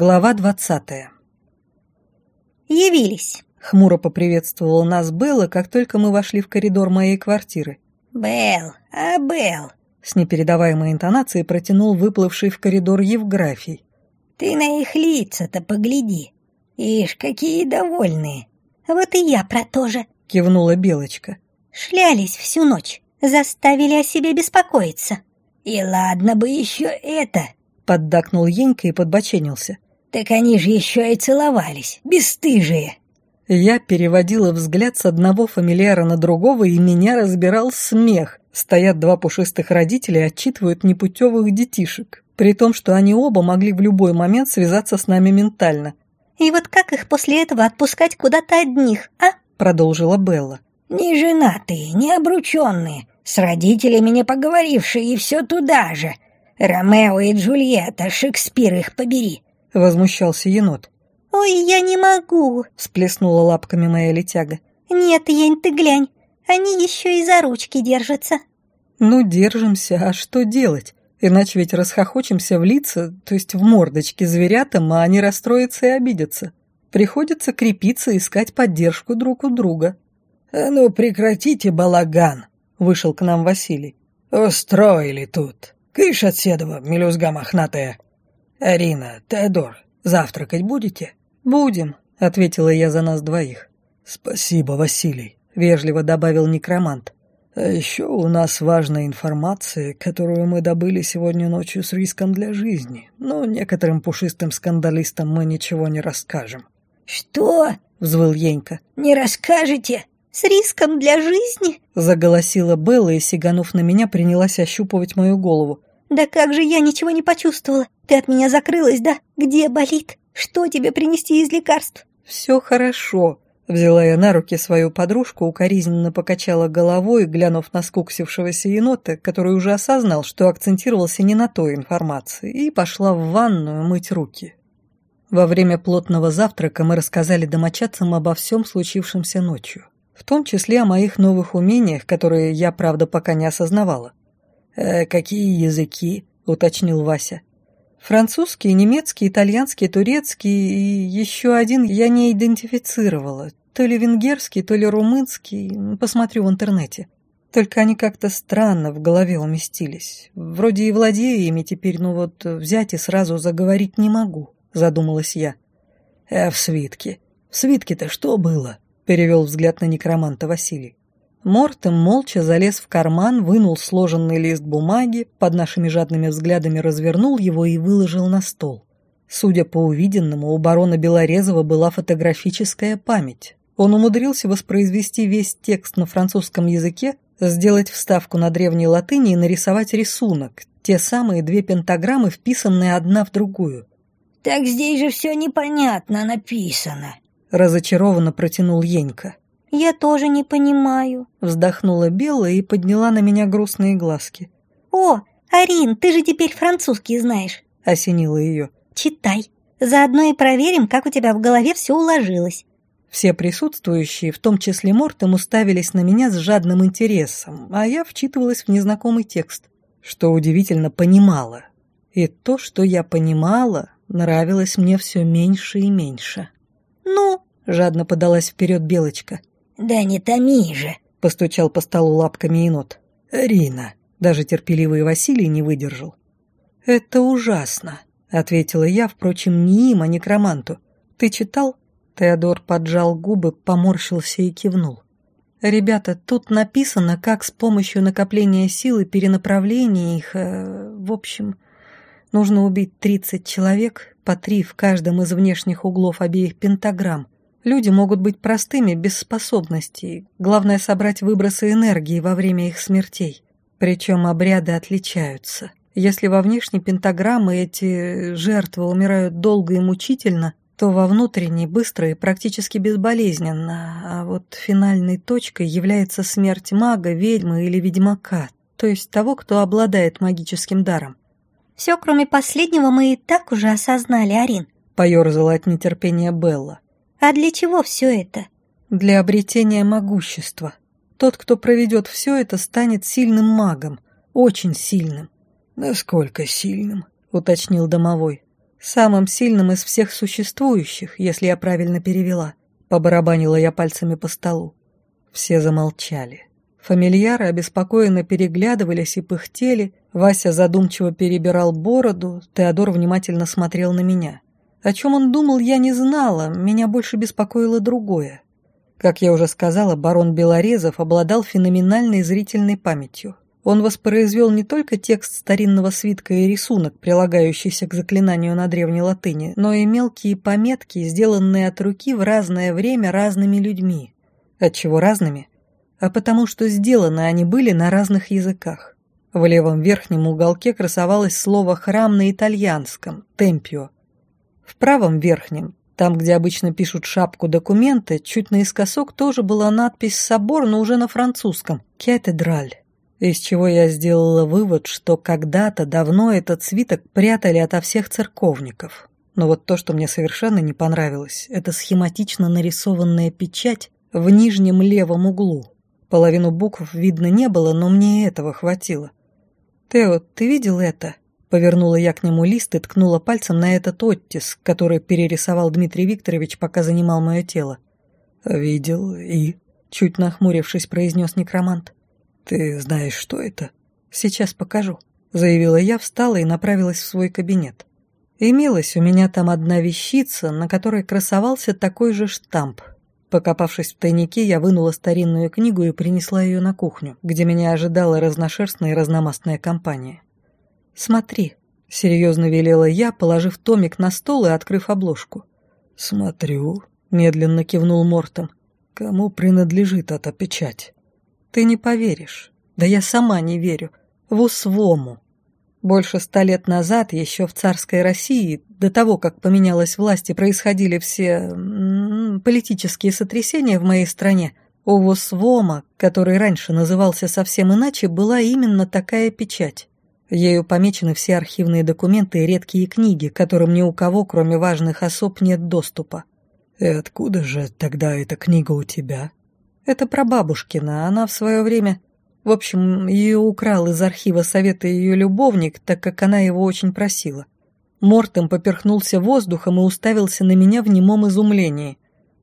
Глава двадцатая. «Явились!» — хмуро поприветствовала нас Белла, как только мы вошли в коридор моей квартиры. «Белл, а Белл!» — с непередаваемой интонацией протянул выплывший в коридор Евграфий. «Ты на их лица-то погляди! Ишь, какие довольные! Вот и я про то же!» — кивнула Белочка. «Шлялись всю ночь, заставили о себе беспокоиться!» «И ладно бы еще это!» Поддакнул Енька и подбоченился. «Так они же еще и целовались, бесстыжие!» Я переводила взгляд с одного фамильяра на другого, и меня разбирал смех. Стоят два пушистых родителя и отчитывают непутевых детишек, при том, что они оба могли в любой момент связаться с нами ментально. «И вот как их после этого отпускать куда-то одних, а?» Продолжила Белла. «Не женатые, не обрученные, с родителями не поговорившие, и все туда же. «Ромео и Джульетта, Шекспир их побери!» — возмущался енот. «Ой, я не могу!» — всплеснула лапками моя летяга. «Нет, Янь, ты глянь, они еще и за ручки держатся». «Ну, держимся, а что делать? Иначе ведь расхохочемся в лица, то есть в мордочки зверятам, а они расстроятся и обидятся. Приходится крепиться и искать поддержку друг у друга». «А ну, прекратите балаган!» — вышел к нам Василий. «Устроили тут!» «Кыш от седова, мелюзга мохнатая!» «Арина, Теодор, завтракать будете?» «Будем», — ответила я за нас двоих. «Спасибо, Василий», — вежливо добавил некромант. «А еще у нас важная информация, которую мы добыли сегодня ночью с риском для жизни, но некоторым пушистым скандалистам мы ничего не расскажем». «Что?» — взвыл Енька. «Не расскажете?» «С риском для жизни?» — заголосила Белла и, сиганув на меня, принялась ощупывать мою голову. «Да как же я ничего не почувствовала? Ты от меня закрылась, да? Где болит? Что тебе принести из лекарств?» «Все хорошо», — взяла я на руки свою подружку, укоризненно покачала головой, глянув на скуксившегося енота, который уже осознал, что акцентировался не на той информации, и пошла в ванную мыть руки. Во время плотного завтрака мы рассказали домочадцам обо всем случившемся ночью в том числе о моих новых умениях, которые я, правда, пока не осознавала. «Э, «Какие языки?» — уточнил Вася. «Французский, немецкий, итальянский, турецкий и еще один я не идентифицировала. То ли венгерский, то ли румынский. Посмотрю в интернете. Только они как-то странно в голове уместились. Вроде и владею ими теперь, но вот взять и сразу заговорить не могу», — задумалась я. «А в свитке? В свитке-то что было?» перевел взгляд на некроманта Василий. Мортем молча залез в карман, вынул сложенный лист бумаги, под нашими жадными взглядами развернул его и выложил на стол. Судя по увиденному, у барона Белорезова была фотографическая память. Он умудрился воспроизвести весь текст на французском языке, сделать вставку на древней латыни и нарисовать рисунок, те самые две пентаграммы, вписанные одна в другую. «Так здесь же все непонятно написано», разочарованно протянул Енька. «Я тоже не понимаю», — вздохнула Белла и подняла на меня грустные глазки. «О, Арин, ты же теперь французский знаешь», — осенила ее. «Читай. Заодно и проверим, как у тебя в голове все уложилось». Все присутствующие, в том числе Мортем, уставились на меня с жадным интересом, а я вчитывалась в незнакомый текст, что удивительно понимала. И то, что я понимала, нравилось мне все меньше и меньше. «Ну?» — жадно подалась вперед Белочка. «Да не томи же!» — постучал по столу лапками енот. «Рина!» — даже терпеливый Василий не выдержал. «Это ужасно!» — ответила я, впрочем, не им, а некроманту. «Ты читал?» Теодор поджал губы, поморщился и кивнул. «Ребята, тут написано, как с помощью накопления силы, перенаправления их... Э, в общем, нужно убить тридцать человек, по три в каждом из внешних углов обеих пентаграмм. Люди могут быть простыми, без способностей. Главное — собрать выбросы энергии во время их смертей. Причем обряды отличаются. Если во внешней пентаграммы эти жертвы умирают долго и мучительно, то во внутренней быстро и практически безболезненно, а вот финальной точкой является смерть мага, ведьмы или ведьмака, то есть того, кто обладает магическим даром. Все, кроме последнего, мы и так уже осознали, Арин. Поерзала от нетерпения Белла. А для чего все это? Для обретения могущества. Тот, кто проведет все это, станет сильным магом. Очень сильным. Насколько сильным? Уточнил домовой. Самым сильным из всех существующих, если я правильно перевела. Побарабанила я пальцами по столу. Все замолчали. Фамильяры обеспокоенно переглядывались и пыхтели, Вася задумчиво перебирал бороду, Теодор внимательно смотрел на меня. О чем он думал, я не знала, меня больше беспокоило другое. Как я уже сказала, барон Белорезов обладал феноменальной зрительной памятью. Он воспроизвел не только текст старинного свитка и рисунок, прилагающийся к заклинанию на древней латыни, но и мелкие пометки, сделанные от руки в разное время разными людьми. Отчего разными? А потому что сделаны они были на разных языках. В левом верхнем уголке красовалось слово «храм» на итальянском «темпио». В правом верхнем, там, где обычно пишут шапку документы, чуть наискосок тоже была надпись «собор», но уже на французском «кетедраль». Из чего я сделала вывод, что когда-то давно этот свиток прятали ото всех церковников. Но вот то, что мне совершенно не понравилось, это схематично нарисованная печать в нижнем левом углу. Половину букв видно не было, но мне этого хватило. «Тео, ты видел это?» Повернула я к нему лист и ткнула пальцем на этот оттиск, который перерисовал Дмитрий Викторович, пока занимал мое тело. «Видел и...» — чуть нахмурившись, произнес некромант. «Ты знаешь, что это?» «Сейчас покажу», — заявила я, встала и направилась в свой кабинет. Имелась у меня там одна вещица, на которой красовался такой же штамп, Покопавшись в тайнике, я вынула старинную книгу и принесла ее на кухню, где меня ожидала разношерстная и разномастная компания. «Смотри», — серьезно велела я, положив томик на стол и открыв обложку. «Смотрю», — медленно кивнул Мортон. «Кому принадлежит эта печать?» «Ты не поверишь. Да я сама не верю. В Усвому. Больше ста лет назад, еще в царской России, до того, как поменялась власть и происходили все политические сотрясения в моей стране, у Восвома, который раньше назывался совсем иначе, была именно такая печать. Ею помечены все архивные документы и редкие книги, которым ни у кого, кроме важных особ, нет доступа. «И откуда же тогда эта книга у тебя?» «Это прабабушкина, она в свое время...» В общем, ее украл из архива совета ее любовник, так как она его очень просила. Мортем поперхнулся воздухом и уставился на меня в немом изумлении.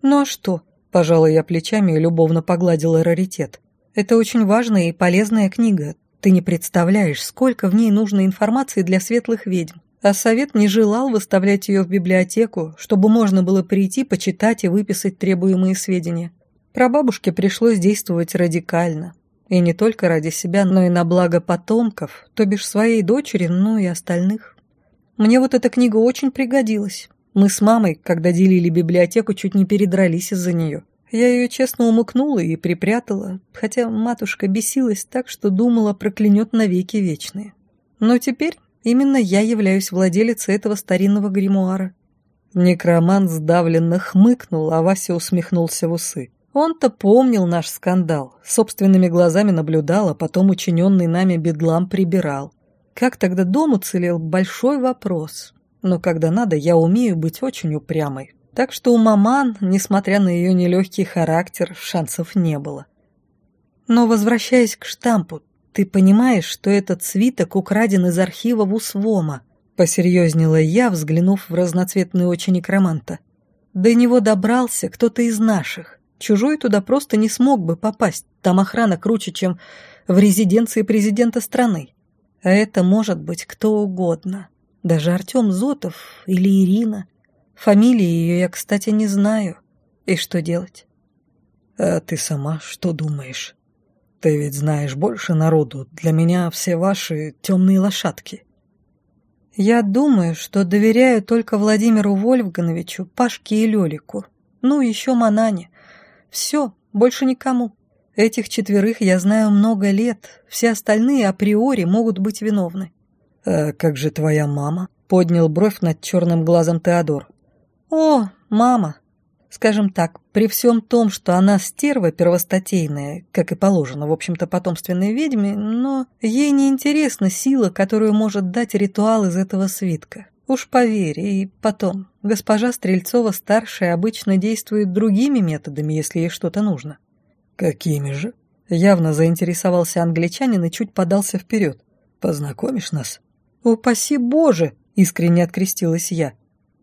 «Ну а что?» – пожала я плечами и любовно погладила раритет. «Это очень важная и полезная книга. Ты не представляешь, сколько в ней нужно информации для светлых ведьм. А совет не желал выставлять ее в библиотеку, чтобы можно было прийти, почитать и выписать требуемые сведения. Про бабушке пришлось действовать радикально. И не только ради себя, но и на благо потомков, то бишь своей дочери, ну и остальных. Мне вот эта книга очень пригодилась. Мы с мамой, когда делили библиотеку, чуть не передрались из-за нее. Я ее честно умыкнула и припрятала, хотя матушка бесилась так, что думала, проклянет навеки вечные. Но теперь именно я являюсь владелицей этого старинного гримуара. Некромант сдавленно хмыкнул, а Вася усмехнулся в усы. Он-то помнил наш скандал, собственными глазами наблюдал, а потом учиненный нами бедлам прибирал. Как тогда дом уцелел – большой вопрос. Но когда надо, я умею быть очень упрямой. Так что у маман, несмотря на ее нелегкий характер, шансов не было. Но возвращаясь к штампу, ты понимаешь, что этот свиток украден из архива Вусвома? Посерьезнела я, взглянув в разноцветные очи некроманта. До него добрался кто-то из наших. Чужой туда просто не смог бы попасть, там охрана круче, чем в резиденции президента страны. А это может быть кто угодно. Даже Артем Зотов или Ирина. Фамилии ее я, кстати, не знаю. И что делать? А ты сама что думаешь? Ты ведь знаешь больше народу. Для меня все ваши темные лошадки. Я думаю, что доверяю только Владимиру Вольфгановичу, Пашке и Лёлику. Ну, еще Манане. Все, больше никому. Этих четверых я знаю много лет, все остальные априори могут быть виновны. «А как же твоя мама?» — поднял бровь над черным глазом Теодор. «О, мама!» Скажем так, при всем том, что она стерва первостатейная, как и положено, в общем-то, потомственной ведьме, но ей не интересна сила, которую может дать ритуал из этого свитка. Уж поверь, и потом, госпожа Стрельцова-старшая обычно действует другими методами, если ей что-то нужно. Какими же? Явно заинтересовался англичанин и чуть подался вперед. Познакомишь нас? Упаси Боже! искренне открестилась я.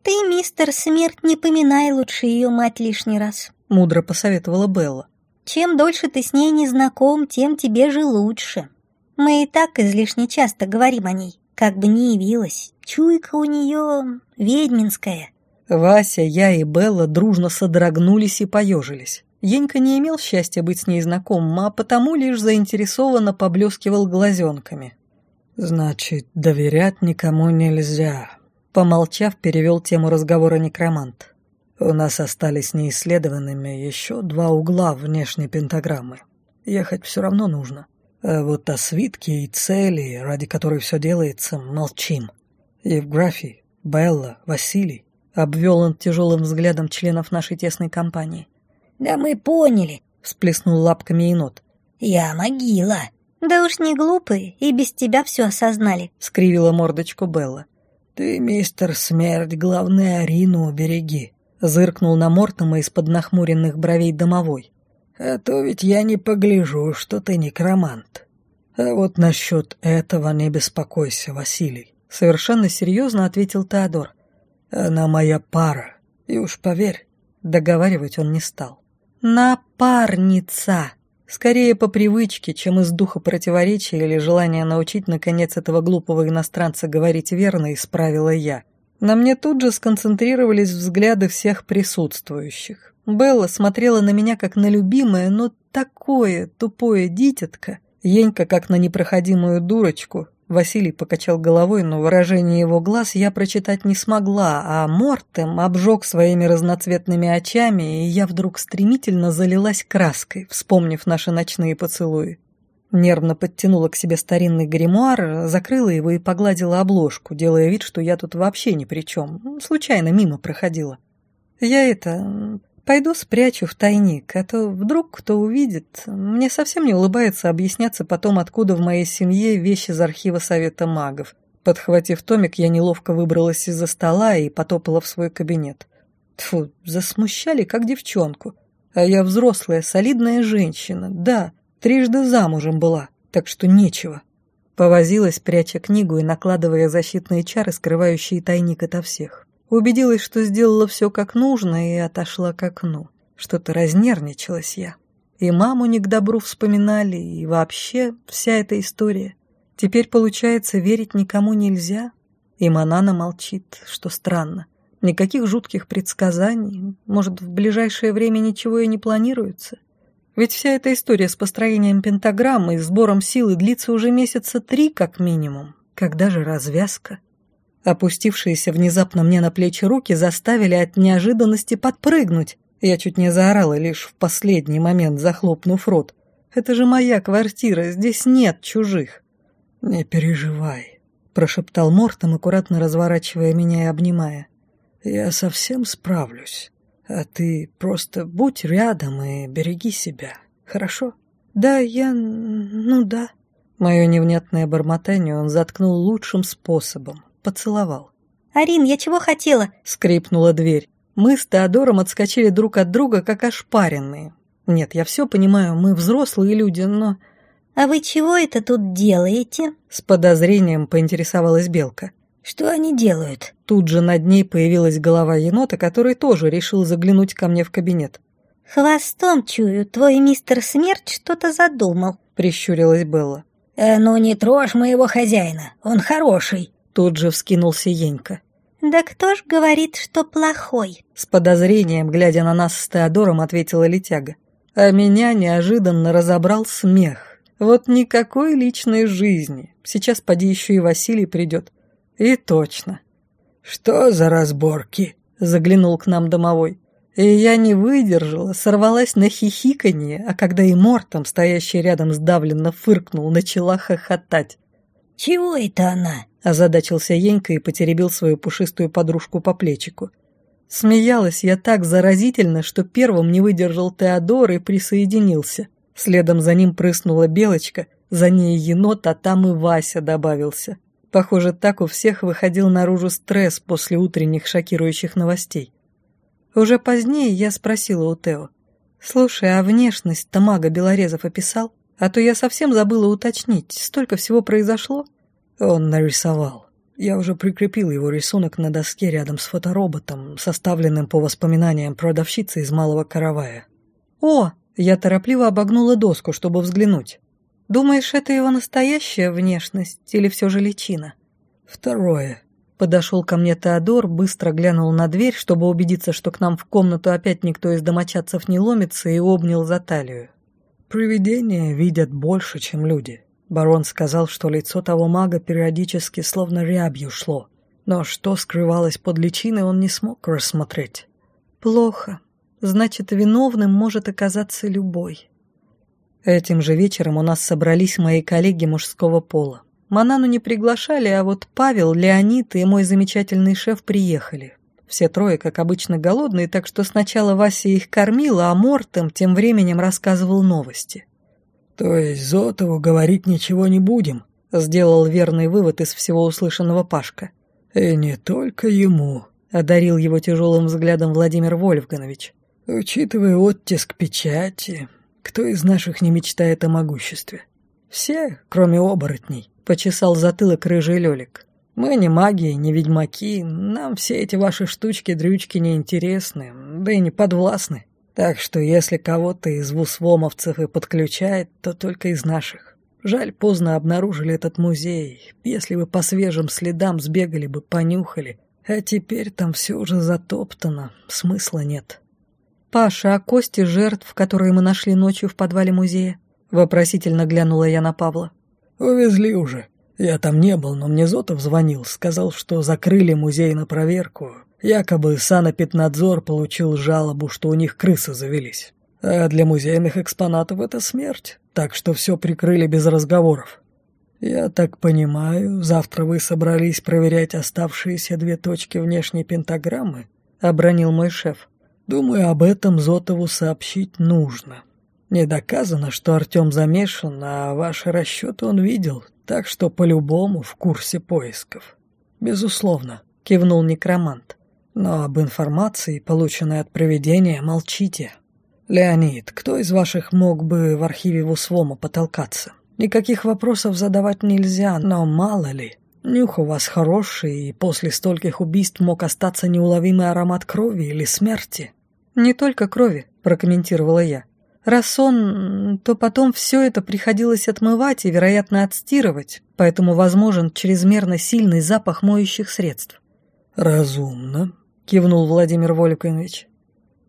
«Ты, мистер Смерть, не поминай лучше ее мать лишний раз», — мудро посоветовала Белла. «Чем дольше ты с ней не знаком, тем тебе же лучше. Мы и так излишне часто говорим о ней, как бы не явилась. Чуйка у нее ведьминская». Вася, я и Белла дружно содрогнулись и поежились. Енька не имел счастья быть с ней знакомым, а потому лишь заинтересованно поблескивал глазенками. «Значит, доверять никому нельзя», Помолчав, перевел тему разговора некромант. У нас остались неисследованными еще два угла внешней пентаграммы. Ехать все равно нужно. А вот о свитке и цели, ради которой все делается, молчим. Евграфий, Белла, Василий. Обвел он тяжелым взглядом членов нашей тесной компании. «Да мы поняли», — всплеснул лапками енот. «Я могила». «Да уж не глупые, и без тебя все осознали», — скривила мордочку Белла. «Ты, мистер Смерть, главное, Арину убереги», — зыркнул на Мортома из-под нахмуренных бровей домовой. «А то ведь я не погляжу, что ты некромант. А вот насчет этого не беспокойся, Василий», — совершенно серьезно ответил Теодор. «Она моя пара, и уж поверь». Договаривать он не стал. «Напарница!» Скорее по привычке, чем из духа противоречия или желания научить, наконец, этого глупого иностранца говорить верно, исправила я. На мне тут же сконцентрировались взгляды всех присутствующих. Белла смотрела на меня как на любимое, но такое тупое дитятко. Енька как на непроходимую дурочку, Василий покачал головой, но выражение его глаз я прочитать не смогла, а Мортем обжег своими разноцветными очами, и я вдруг стремительно залилась краской, вспомнив наши ночные поцелуи. Нервно подтянула к себе старинный гримуар, закрыла его и погладила обложку, делая вид, что я тут вообще ни при чем, случайно мимо проходила. Я это... Пойду спрячу в тайник, а то вдруг кто увидит. Мне совсем не улыбается объясняться потом, откуда в моей семье вещи из архива Совета магов. Подхватив томик, я неловко выбралась из-за стола и потопала в свой кабинет. Тфу, засмущали, как девчонку. А я взрослая, солидная женщина, да, трижды замужем была, так что нечего. Повозилась, пряча книгу и накладывая защитные чары, скрывающие тайник ото всех. Убедилась, что сделала все как нужно, и отошла к окну. Что-то разнервничалась я. И маму не к добру вспоминали, и вообще вся эта история. Теперь, получается, верить никому нельзя. И Манана молчит, что странно. Никаких жутких предсказаний. Может, в ближайшее время ничего и не планируется. Ведь вся эта история с построением пентаграммы и сбором силы длится уже месяца три как минимум. Когда же развязка? Опустившиеся внезапно мне на плечи руки заставили от неожиданности подпрыгнуть. Я чуть не заорала лишь в последний момент, захлопнув рот. «Это же моя квартира, здесь нет чужих». «Не переживай», — прошептал Мортом, аккуратно разворачивая меня и обнимая. «Я совсем справлюсь. А ты просто будь рядом и береги себя, хорошо?» «Да, я... ну да». Мое невнятное бормотание он заткнул лучшим способом, поцеловал. «Арин, я чего хотела?» — скрипнула дверь. Мы с Теодором отскочили друг от друга, как ошпаренные. Нет, я все понимаю, мы взрослые люди, но... «А вы чего это тут делаете?» С подозрением поинтересовалась Белка. «Что они делают?» Тут же над ней появилась голова енота, который тоже решил заглянуть ко мне в кабинет. «Хвостом чую, твой мистер Смерть что-то задумал», — прищурилась Белла. «Э, ну не трожь моего хозяина, он хороший», Тут же вскинулся Енька. «Да кто ж говорит, что плохой?» С подозрением, глядя на нас с Теодором, ответила Летяга. А меня неожиданно разобрал смех. Вот никакой личной жизни. Сейчас поди еще и Василий придет. И точно. «Что за разборки?» — заглянул к нам домовой. И я не выдержала, сорвалась на хихиканье, а когда и Мортом, стоящий рядом сдавленно фыркнул, начала хохотать. «Чего это она?» Озадачился Енька и потеребил свою пушистую подружку по плечику. Смеялась я так заразительно, что первым не выдержал Теодор и присоединился. Следом за ним прыснула Белочка, за ней енот, а там и Вася добавился. Похоже, так у всех выходил наружу стресс после утренних шокирующих новостей. Уже позднее я спросила у Тео. «Слушай, а внешность Тамага Белорезов описал? А то я совсем забыла уточнить, столько всего произошло». Он нарисовал. Я уже прикрепил его рисунок на доске рядом с фотороботом, составленным по воспоминаниям продавщицы из Малого Каравая. «О!» Я торопливо обогнула доску, чтобы взглянуть. «Думаешь, это его настоящая внешность или все же личина?» «Второе», Подошел ко мне Теодор, быстро глянул на дверь, чтобы убедиться, что к нам в комнату опять никто из домочадцев не ломится, и обнял за талию. «Привидения видят больше, чем люди». Барон сказал, что лицо того мага периодически словно рябью шло, но что скрывалось под личиной, он не смог рассмотреть. «Плохо. Значит, виновным может оказаться любой». Этим же вечером у нас собрались мои коллеги мужского пола. Манану не приглашали, а вот Павел, Леонид и мой замечательный шеф приехали. Все трое, как обычно, голодные, так что сначала Вася их кормила, а Мортем тем временем рассказывал новости. «То есть Зотову говорить ничего не будем?» — сделал верный вывод из всего услышанного Пашка. «И не только ему», — одарил его тяжелым взглядом Владимир Вольфганович. «Учитывая оттиск печати, кто из наших не мечтает о могуществе? Все, кроме оборотней почесал затылок рыжий Лёлик. «Мы не маги, не ведьмаки, нам все эти ваши штучки-дрючки не интересны, да и не подвластны. Так что если кого-то из вусвомовцев и подключает, то только из наших. Жаль, поздно обнаружили этот музей. Если бы по свежим следам сбегали бы, понюхали. А теперь там все уже затоптано, смысла нет». «Паша, а кости жертв, которые мы нашли ночью в подвале музея?» Вопросительно глянула я на Павла. «Увезли уже. Я там не был, но мне Зотов звонил, сказал, что закрыли музей на проверку. Якобы санэпиднадзор получил жалобу, что у них крысы завелись. А для музейных экспонатов это смерть, так что все прикрыли без разговоров. Я так понимаю, завтра вы собрались проверять оставшиеся две точки внешней пентаграммы?» — обронил мой шеф. «Думаю, об этом Зотову сообщить нужно. Не доказано, что Артем замешан, а ваши расчеты он видел, так что по-любому в курсе поисков. Безусловно, кивнул некромант. Но об информации, полученной от проведения, молчите. Леонид, кто из ваших мог бы в архиве Вусвома потолкаться? Никаких вопросов задавать нельзя, но мало ли. Нюх у вас хороший, и после стольких убийств мог остаться неуловимый аромат крови или смерти. «Не только крови», — прокомментировала я. Раз он, то потом все это приходилось отмывать и, вероятно, отстирывать, поэтому возможен чрезмерно сильный запах моющих средств. «Разумно», — кивнул Владимир Волькович.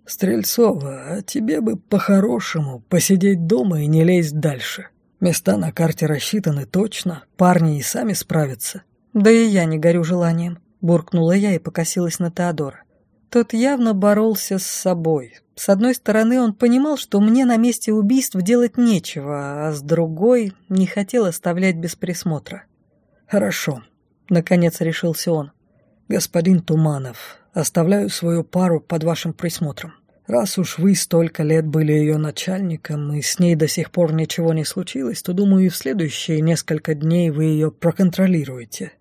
«Стрельцова, а тебе бы по-хорошему посидеть дома и не лезть дальше. Места на карте рассчитаны точно, парни и сами справятся». «Да и я не горю желанием», — буркнула я и покосилась на Теодора. Тот явно боролся с собой. С одной стороны, он понимал, что мне на месте убийств делать нечего, а с другой не хотел оставлять без присмотра. «Хорошо», — наконец решился он. «Господин Туманов, оставляю свою пару под вашим присмотром. Раз уж вы столько лет были ее начальником, и с ней до сих пор ничего не случилось, то, думаю, в следующие несколько дней вы ее проконтролируете».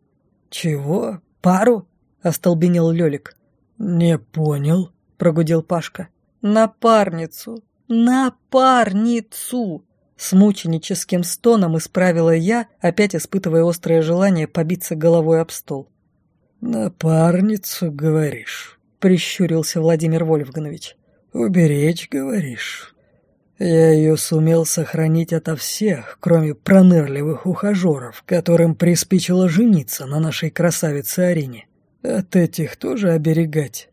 «Чего? Пару?» — остолбенел Лёлик. «Не понял», — прогудел Пашка. «Напарницу! Напарницу!» С мученическим стоном исправила я, опять испытывая острое желание побиться головой об стол. «Напарницу, говоришь?» — прищурился Владимир Вольфганович. «Уберечь, говоришь?» Я ее сумел сохранить ото всех, кроме пронырливых ухажеров, которым приспичило жениться на нашей красавице Арине. От этих тоже оберегать.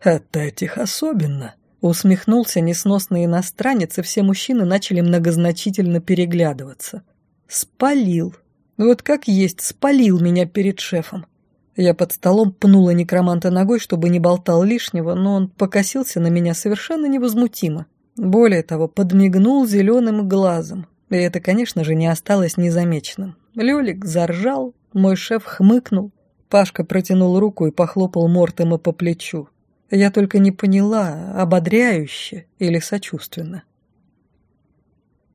От этих особенно. Усмехнулся несносный иностранец, и все мужчины начали многозначительно переглядываться. Спалил. Вот как есть, спалил меня перед шефом. Я под столом пнула некроманта ногой, чтобы не болтал лишнего, но он покосился на меня совершенно невозмутимо. Более того, подмигнул зеленым глазом. И это, конечно же, не осталось незамеченным. Лёлик заржал, мой шеф хмыкнул, Пашка протянул руку и похлопал Мортема по плечу. Я только не поняла, ободряюще или сочувственно.